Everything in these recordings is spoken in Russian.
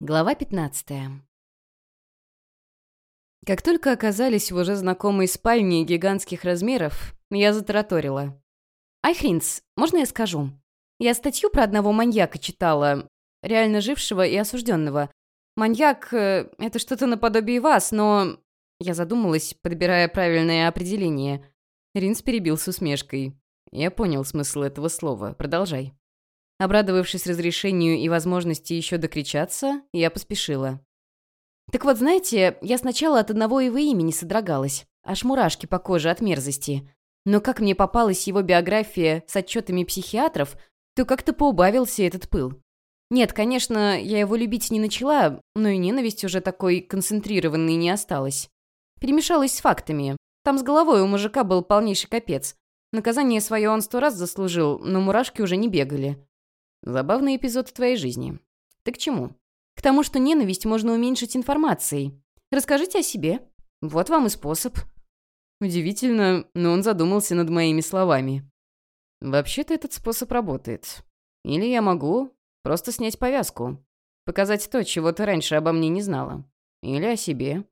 Глава 15 Как только оказались в уже знакомой спальне гигантских размеров, я затараторила. «Айхринц, можно я скажу? Я статью про одного маньяка читала, реально жившего и осужденного. Маньяк э, — это что-то наподобие вас, но...» Я задумалась, подбирая правильное определение. Ринц перебил с усмешкой. «Я понял смысл этого слова. Продолжай». Обрадовавшись разрешению и возможности еще докричаться, я поспешила. Так вот, знаете, я сначала от одного его имени содрогалась, аж мурашки по коже от мерзости. Но как мне попалась его биография с отчетами психиатров, то как-то поубавился этот пыл. Нет, конечно, я его любить не начала, но и ненависть уже такой концентрированной не осталась. Перемешалась с фактами. Там с головой у мужика был полнейший капец. Наказание свое он сто раз заслужил, но мурашки уже не бегали. Забавный эпизод в твоей жизни. Ты к чему? К тому, что ненависть можно уменьшить информацией. Расскажите о себе. Вот вам и способ. Удивительно, но он задумался над моими словами. Вообще-то этот способ работает. Или я могу просто снять повязку. Показать то, чего ты раньше обо мне не знала. Или о себе.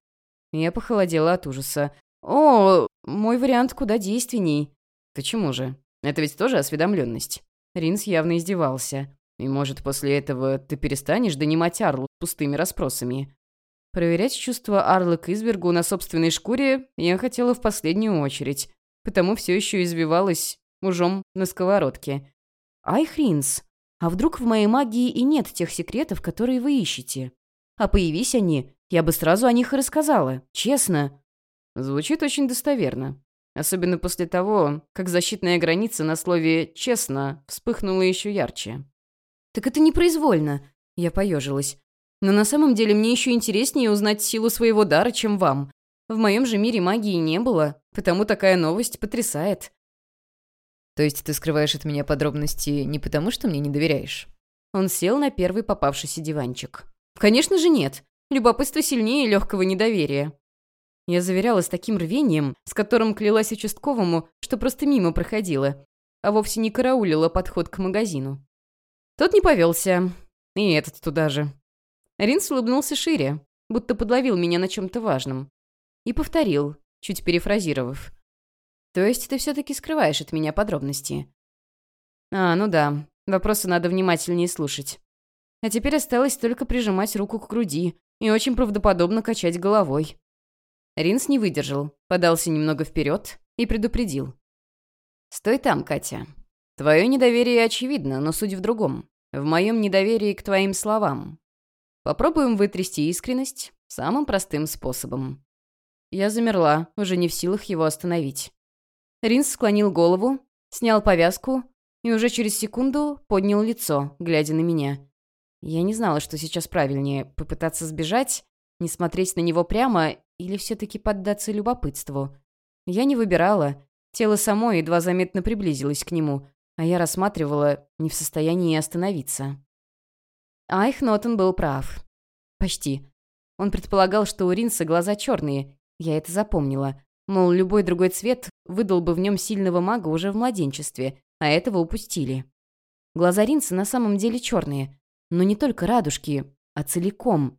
Я похолодела от ужаса. «О, мой вариант куда действенней». «Почему же? Это ведь тоже осведомленность. Ринс явно издевался. «И, может, после этого ты перестанешь донимать Арлу пустыми расспросами?» Проверять чувства Арлы к Избергу на собственной шкуре я хотела в последнюю очередь, потому все еще извивалась мужом на сковородке. «Ай, Хринс, а вдруг в моей магии и нет тех секретов, которые вы ищете? А появись они, я бы сразу о них и рассказала, честно». Звучит очень достоверно. Особенно после того, как защитная граница на слове «честно» вспыхнула еще ярче. «Так это непроизвольно», — я поежилась. «Но на самом деле мне еще интереснее узнать силу своего дара, чем вам. В моем же мире магии не было, потому такая новость потрясает». «То есть ты скрываешь от меня подробности не потому, что мне не доверяешь?» Он сел на первый попавшийся диванчик. «Конечно же нет. Любопытство сильнее легкого недоверия. Я заверяла с таким рвением, с которым клялась участковому, что просто мимо проходила, а вовсе не караулила подход к магазину. Тот не повелся. И этот туда же. Ринс улыбнулся шире, будто подловил меня на чем-то важном. И повторил, чуть перефразировав. «То есть ты все-таки скрываешь от меня подробности?» «А, ну да. Вопросы надо внимательнее слушать. А теперь осталось только прижимать руку к груди и очень правдоподобно качать головой. Ринс не выдержал, подался немного вперед и предупредил. «Стой там, Катя. Твое недоверие очевидно, но суть в другом. В моем недоверии к твоим словам. Попробуем вытрясти искренность самым простым способом». Я замерла, уже не в силах его остановить. Ринс склонил голову, снял повязку и уже через секунду поднял лицо, глядя на меня. Я не знала, что сейчас правильнее — попытаться сбежать, не смотреть на него прямо или все-таки поддаться любопытству? Я не выбирала. Тело само едва заметно приблизилось к нему, а я рассматривала, не в состоянии остановиться. Айхнотен был прав. Почти. Он предполагал, что у Ринса глаза черные. Я это запомнила. Мол, любой другой цвет выдал бы в нем сильного мага уже в младенчестве, а этого упустили. Глаза Ринса на самом деле черные. Но не только радужки, а целиком.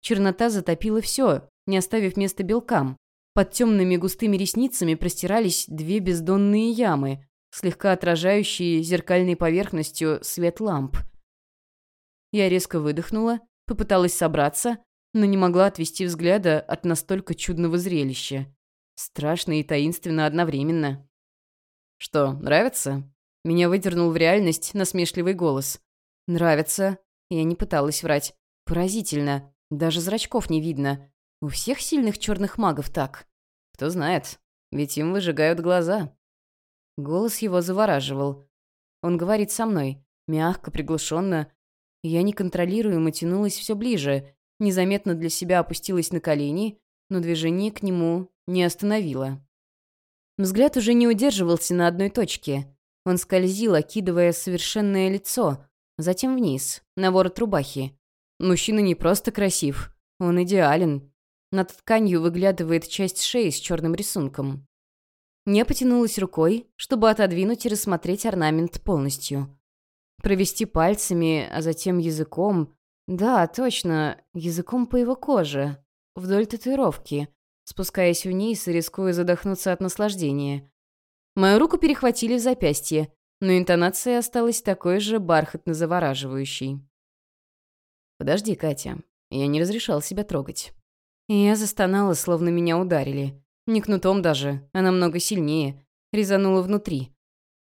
Чернота затопила все, не оставив места белкам. Под темными густыми ресницами простирались две бездонные ямы, слегка отражающие зеркальной поверхностью свет ламп. Я резко выдохнула, попыталась собраться, но не могла отвести взгляда от настолько чудного зрелища. Страшно и таинственно одновременно. «Что, нравится?» Меня выдернул в реальность насмешливый голос. «Нравится». Я не пыталась врать. «Поразительно. Даже зрачков не видно. У всех сильных черных магов так. Кто знает, ведь им выжигают глаза. Голос его завораживал. Он говорит со мной, мягко, приглушенно. Я неконтролируемо тянулась все ближе, незаметно для себя опустилась на колени, но движение к нему не остановило. Взгляд уже не удерживался на одной точке. Он скользил, окидывая совершенное лицо, затем вниз, на ворот рубахи. Мужчина не просто красив, он идеален. Над тканью выглядывает часть шеи с черным рисунком. Я потянулась рукой, чтобы отодвинуть и рассмотреть орнамент полностью. Провести пальцами, а затем языком. Да, точно, языком по его коже, вдоль татуировки, спускаясь вниз и рискуя задохнуться от наслаждения. Мою руку перехватили в запястье, но интонация осталась такой же бархатно-завораживающей. «Подожди, Катя, я не разрешал себя трогать». Я застонала, словно меня ударили. Не кнутом даже, а намного сильнее. Резанула внутри.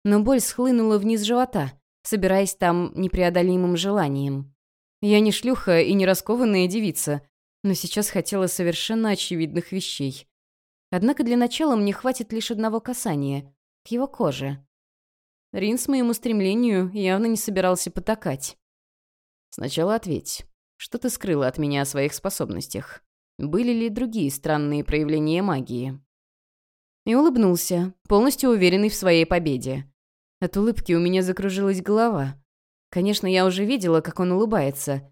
Но боль схлынула вниз живота, собираясь там непреодолимым желанием. Я не шлюха и не раскованная девица, но сейчас хотела совершенно очевидных вещей. Однако для начала мне хватит лишь одного касания — к его коже. Ринс моему стремлению явно не собирался потакать. «Сначала ответь, что ты скрыла от меня о своих способностях? Были ли другие странные проявления магии?» И улыбнулся, полностью уверенный в своей победе. От улыбки у меня закружилась голова. Конечно, я уже видела, как он улыбается.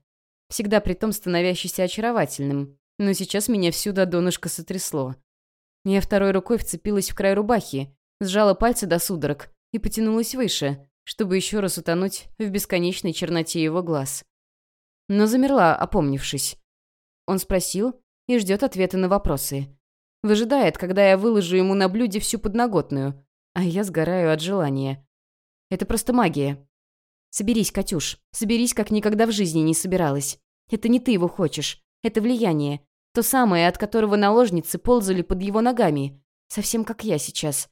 Всегда при том становящийся очаровательным. Но сейчас меня всю до донышка сотрясло. Я второй рукой вцепилась в край рубахи, сжала пальцы до судорог и потянулась выше, чтобы еще раз утонуть в бесконечной черноте его глаз. Но замерла, опомнившись. Он спросил и ждет ответа на вопросы. Выжидает, когда я выложу ему на блюде всю подноготную, а я сгораю от желания. Это просто магия. Соберись, Катюш, соберись, как никогда в жизни не собиралась. Это не ты его хочешь. Это влияние. То самое, от которого наложницы ползали под его ногами. Совсем как я сейчас.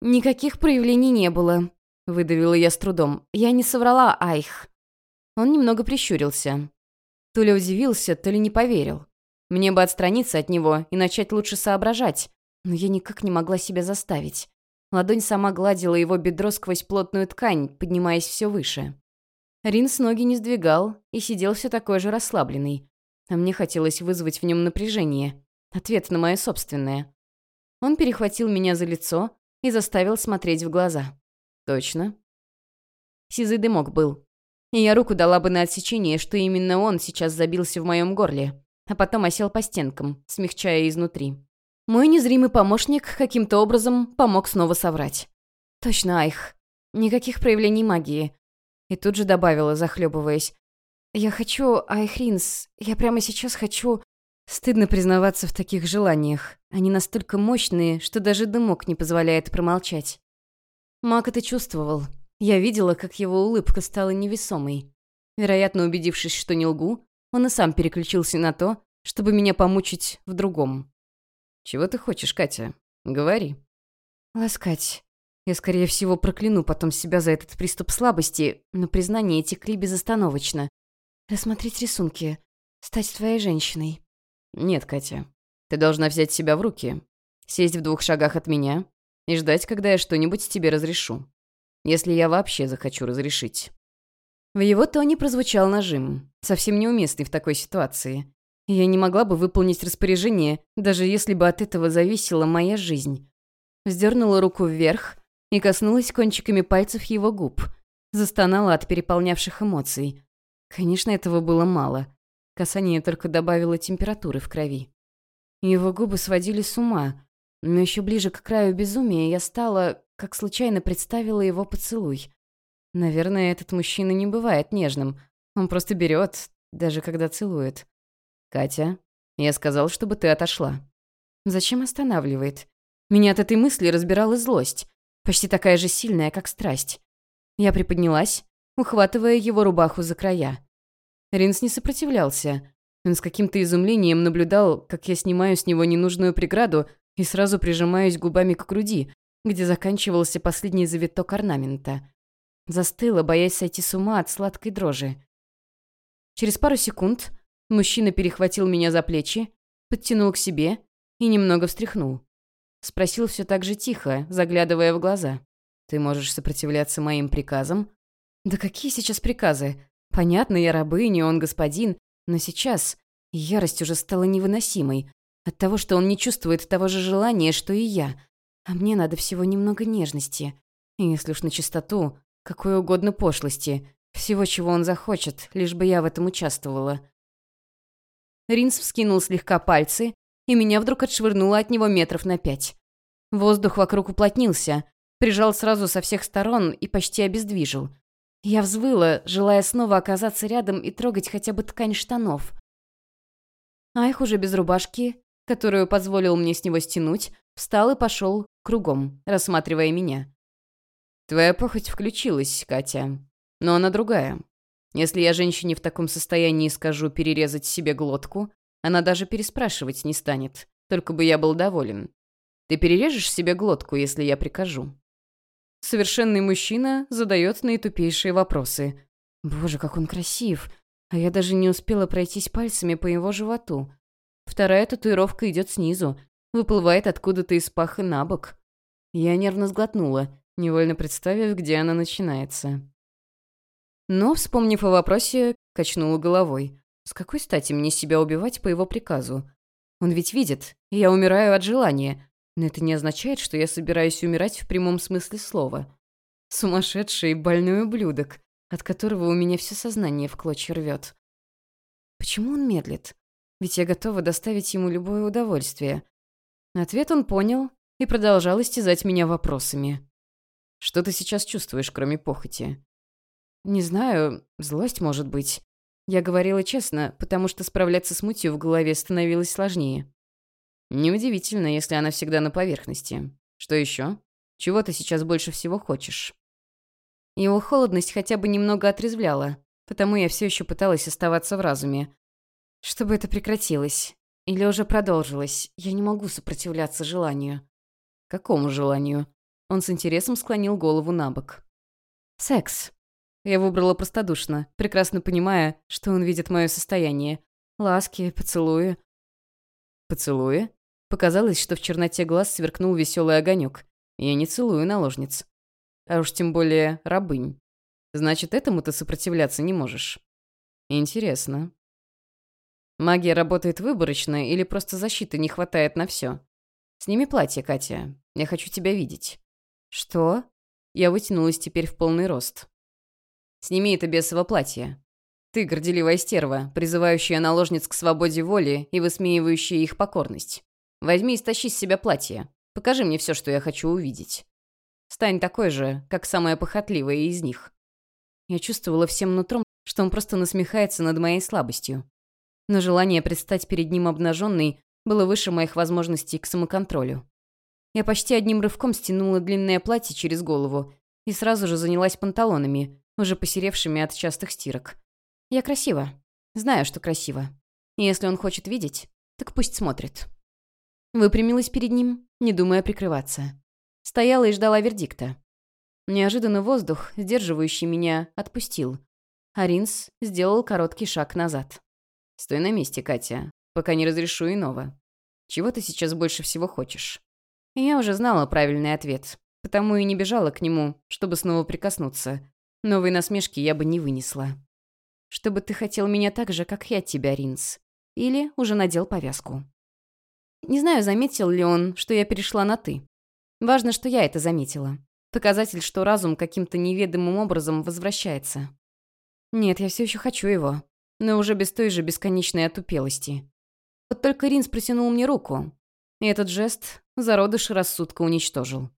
«Никаких проявлений не было», — выдавила я с трудом. «Я не соврала, Айх». Он немного прищурился. То ли удивился, то ли не поверил. Мне бы отстраниться от него и начать лучше соображать, но я никак не могла себя заставить. Ладонь сама гладила его бедро сквозь плотную ткань, поднимаясь все выше. Ринс ноги не сдвигал и сидел все такой же расслабленный. А мне хотелось вызвать в нем напряжение. Ответ на мое собственное. Он перехватил меня за лицо и заставил смотреть в глаза. «Точно?» Сизый дымок был. И я руку дала бы на отсечение, что именно он сейчас забился в моем горле, а потом осел по стенкам, смягчая изнутри. Мой незримый помощник каким-то образом помог снова соврать. «Точно, Айх. Никаких проявлений магии». И тут же добавила, захлебываясь. «Я хочу, Айхринс, я прямо сейчас хочу...» Стыдно признаваться в таких желаниях. Они настолько мощные, что даже дымок не позволяет промолчать. Мак это чувствовал. Я видела, как его улыбка стала невесомой. Вероятно, убедившись, что не лгу, он и сам переключился на то, чтобы меня помучить в другом. «Чего ты хочешь, Катя? Говори». «Ласкать. Я, скорее всего, прокляну потом себя за этот приступ слабости, но признания текли безостановочно. Рассмотреть рисунки. Стать твоей женщиной». «Нет, Катя. Ты должна взять себя в руки, сесть в двух шагах от меня и ждать, когда я что-нибудь тебе разрешу. Если я вообще захочу разрешить». В его тоне прозвучал нажим, совсем неуместный в такой ситуации. Я не могла бы выполнить распоряжение, даже если бы от этого зависела моя жизнь. Сдернула руку вверх и коснулась кончиками пальцев его губ. Застонала от переполнявших эмоций. Конечно, этого было мало. Касание только добавило температуры в крови. Его губы сводили с ума, но еще ближе к краю безумия я стала, как случайно представила его поцелуй. Наверное, этот мужчина не бывает нежным. Он просто берет, даже когда целует. «Катя, я сказал, чтобы ты отошла». Зачем останавливает? Меня от этой мысли разбирала злость, почти такая же сильная, как страсть. Я приподнялась, ухватывая его рубаху за края. Ринс не сопротивлялся. Он с каким-то изумлением наблюдал, как я снимаю с него ненужную преграду и сразу прижимаюсь губами к груди, где заканчивался последний завиток орнамента. Застыла, боясь сойти с ума от сладкой дрожи. Через пару секунд Мужчина перехватил меня за плечи, подтянул к себе и немного встряхнул. Спросил все так же тихо, заглядывая в глаза. «Ты можешь сопротивляться моим приказам?» «Да какие сейчас приказы? Понятно, я рабыня, он господин, но сейчас ярость уже стала невыносимой от того, что он не чувствует того же желания, что и я. А мне надо всего немного нежности. И если уж на чистоту, какой угодно пошлости, всего, чего он захочет, лишь бы я в этом участвовала. Ринс вскинул слегка пальцы, и меня вдруг отшвырнуло от него метров на пять. Воздух вокруг уплотнился, прижал сразу со всех сторон и почти обездвижил. Я взвыла, желая снова оказаться рядом и трогать хотя бы ткань штанов. Айх уже без рубашки, которую позволил мне с него стянуть, встал и пошел кругом, рассматривая меня. «Твоя похоть включилась, Катя, но она другая. Если я женщине в таком состоянии скажу перерезать себе глотку, она даже переспрашивать не станет, только бы я был доволен. Ты перережешь себе глотку, если я прикажу?» Совершенный мужчина задает наитупейшие вопросы. Боже, как он красив! А я даже не успела пройтись пальцами по его животу. Вторая татуировка идет снизу, выплывает откуда-то из паха на бок. Я нервно сглотнула, невольно представив, где она начинается. Но, вспомнив о вопросе, качнула головой. С какой стати мне себя убивать по его приказу? Он ведь видит, я умираю от желания, но это не означает, что я собираюсь умирать в прямом смысле слова. Сумасшедший и больной ублюдок, от которого у меня все сознание в клочья рвет. Почему он медлит? Ведь я готова доставить ему любое удовольствие. Ответ он понял и продолжал истязать меня вопросами. «Что ты сейчас чувствуешь, кроме похоти?» «Не знаю, злость, может быть. Я говорила честно, потому что справляться с мутью в голове становилось сложнее. Неудивительно, если она всегда на поверхности. Что еще? Чего ты сейчас больше всего хочешь? Его холодность хотя бы немного отрезвляла, потому я все еще пыталась оставаться в разуме. Чтобы это прекратилось. Или уже продолжилось. Я не могу сопротивляться желанию. Какому желанию? Он с интересом склонил голову на бок. Секс. Я выбрала простодушно, прекрасно понимая, что он видит мое состояние. Ласки, поцелуи. Поцелуи? Показалось, что в черноте глаз сверкнул веселый огонек. Я не целую наложниц. А уж тем более рабынь. Значит, этому ты сопротивляться не можешь. Интересно. Магия работает выборочно или просто защиты не хватает на все? Сними платье, Катя. Я хочу тебя видеть. Что? Я вытянулась теперь в полный рост. Сними это бесово платье. Ты, горделивая стерва, призывающая наложниц к свободе воли и высмеивающая их покорность. Возьми и стащи с себя платье. Покажи мне все, что я хочу увидеть. Стань такой же, как самая похотливая из них. Я чувствовала всем нутром, что он просто насмехается над моей слабостью. Но желание предстать перед ним обнаженной было выше моих возможностей к самоконтролю. Я почти одним рывком стянула длинное платье через голову и сразу же занялась панталонами, уже посеревшими от частых стирок. Я красива. Знаю, что красиво. И если он хочет видеть, так пусть смотрит. Выпрямилась перед ним, не думая прикрываться. Стояла и ждала вердикта. Неожиданно воздух, сдерживающий меня, отпустил. Аринс сделал короткий шаг назад. «Стой на месте, Катя, пока не разрешу иного. Чего ты сейчас больше всего хочешь?» Я уже знала правильный ответ, потому и не бежала к нему, чтобы снова прикоснуться. Новой насмешки я бы не вынесла. «Чтобы ты хотел меня так же, как я тебя, Ринс. Или уже надел повязку». Не знаю, заметил ли он, что я перешла на «ты». Важно, что я это заметила. Показатель, что разум каким-то неведомым образом возвращается. Нет, я все еще хочу его. Но уже без той же бесконечной отупелости. Вот только Ринс протянул мне руку. И этот жест зародыш рассудка уничтожил.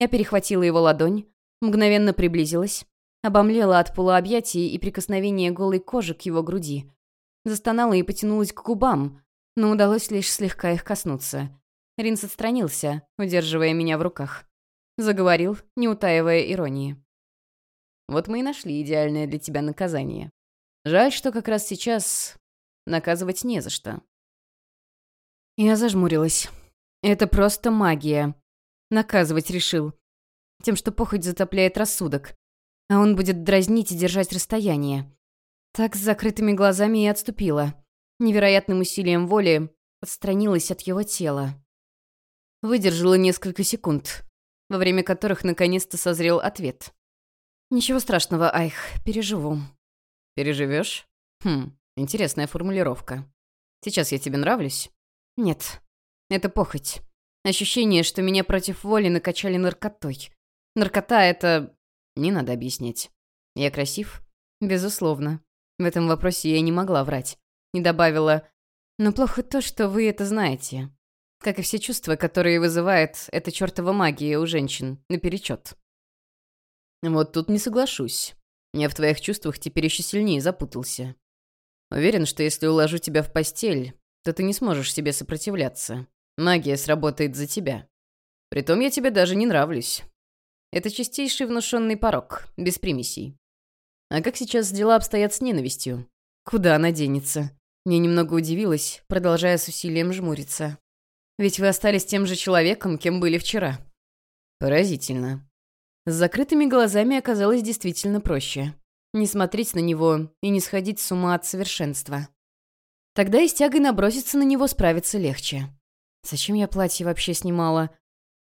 Я перехватила его ладонь, мгновенно приблизилась, обомлела от полуобъятий и прикосновения голой кожи к его груди. Застонала и потянулась к губам, но удалось лишь слегка их коснуться. Ринс отстранился, удерживая меня в руках. Заговорил, не утаивая иронии. «Вот мы и нашли идеальное для тебя наказание. Жаль, что как раз сейчас наказывать не за что». Я зажмурилась. Это просто магия. Наказывать решил. Тем, что похоть затопляет рассудок. А он будет дразнить и держать расстояние. Так с закрытыми глазами и отступила невероятным усилием воли отстранилась от его тела. Выдержала несколько секунд, во время которых наконец-то созрел ответ. «Ничего страшного, Айх, переживу». «Переживешь? Хм, интересная формулировка. Сейчас я тебе нравлюсь?» «Нет. Это похоть. Ощущение, что меня против воли накачали наркотой. Наркота — это... Не надо объяснять. Я красив? Безусловно. В этом вопросе я не могла врать и добавила, «Но плохо то, что вы это знаете. Как и все чувства, которые вызывает эта чертова магия у женщин, наперечет». «Вот тут не соглашусь. Я в твоих чувствах теперь еще сильнее запутался. Уверен, что если уложу тебя в постель, то ты не сможешь себе сопротивляться. Магия сработает за тебя. Притом я тебе даже не нравлюсь. Это чистейший внушенный порог, без примесей. А как сейчас дела обстоят с ненавистью? Куда она денется? Мне немного удивилась, продолжая с усилием жмуриться. Ведь вы остались тем же человеком, кем были вчера. Поразительно. С закрытыми глазами оказалось действительно проще. Не смотреть на него и не сходить с ума от совершенства. Тогда и с тягой наброситься на него справиться легче. Зачем я платье вообще снимала?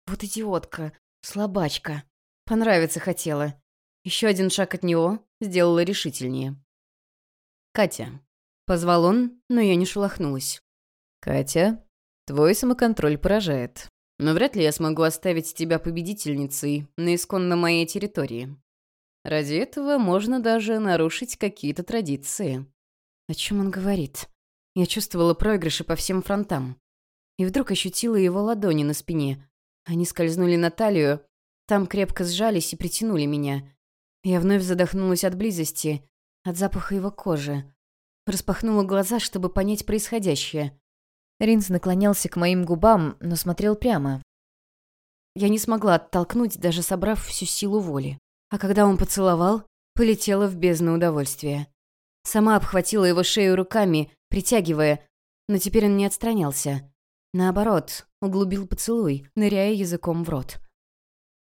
Вот идиотка, слабачка. Понравиться хотела. Еще один шаг от него сделала решительнее. «Катя». Позвал он, но я не шелохнулась. «Катя, твой самоконтроль поражает. Но вряд ли я смогу оставить тебя победительницей на исконно моей территории. Ради этого можно даже нарушить какие-то традиции». О чем он говорит? Я чувствовала проигрыши по всем фронтам. И вдруг ощутила его ладони на спине. Они скользнули на талию, там крепко сжались и притянули меня. Я вновь задохнулась от близости, от запаха его кожи. Распахнула глаза, чтобы понять происходящее. Ринс наклонялся к моим губам, но смотрел прямо. Я не смогла оттолкнуть, даже собрав всю силу воли. А когда он поцеловал, полетела в бездну удовольствия. Сама обхватила его шею руками, притягивая, но теперь он не отстранялся. Наоборот, углубил поцелуй, ныряя языком в рот.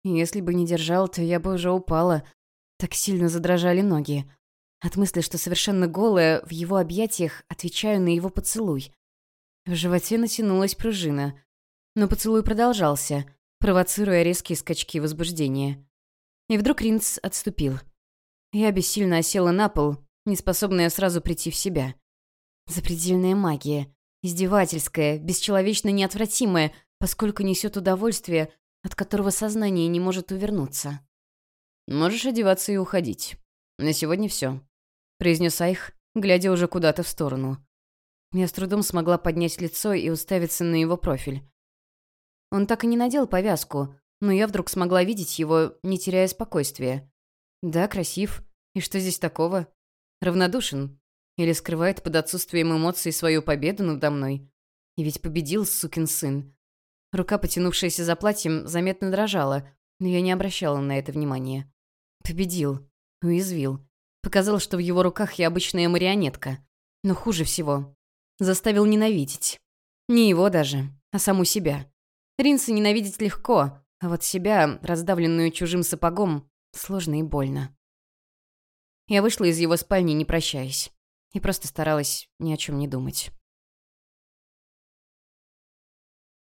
Если бы не держал, то я бы уже упала. Так сильно задрожали ноги. От мысли, что совершенно голая, в его объятиях отвечаю на его поцелуй. В животе натянулась пружина. Но поцелуй продолжался, провоцируя резкие скачки возбуждения. И вдруг Ринц отступил. Я бессильно осела на пол, неспособная сразу прийти в себя. Запредельная магия. Издевательская, бесчеловечно неотвратимая, поскольку несет удовольствие, от которого сознание не может увернуться. «Можешь одеваться и уходить. На сегодня все», — произнес Айх, глядя уже куда-то в сторону. Я с трудом смогла поднять лицо и уставиться на его профиль. Он так и не надел повязку, но я вдруг смогла видеть его, не теряя спокойствия. Да, красив. И что здесь такого? Равнодушен. Или скрывает под отсутствием эмоций свою победу надо мной. И ведь победил сукин сын. Рука, потянувшаяся за платьем, заметно дрожала, но я не обращала на это внимания. Победил. Уязвил. Показал, что в его руках я обычная марионетка. Но хуже всего. Заставил ненавидеть. Не его даже, а саму себя. Ринса ненавидеть легко, а вот себя, раздавленную чужим сапогом, сложно и больно. Я вышла из его спальни, не прощаясь, и просто старалась ни о чем не думать.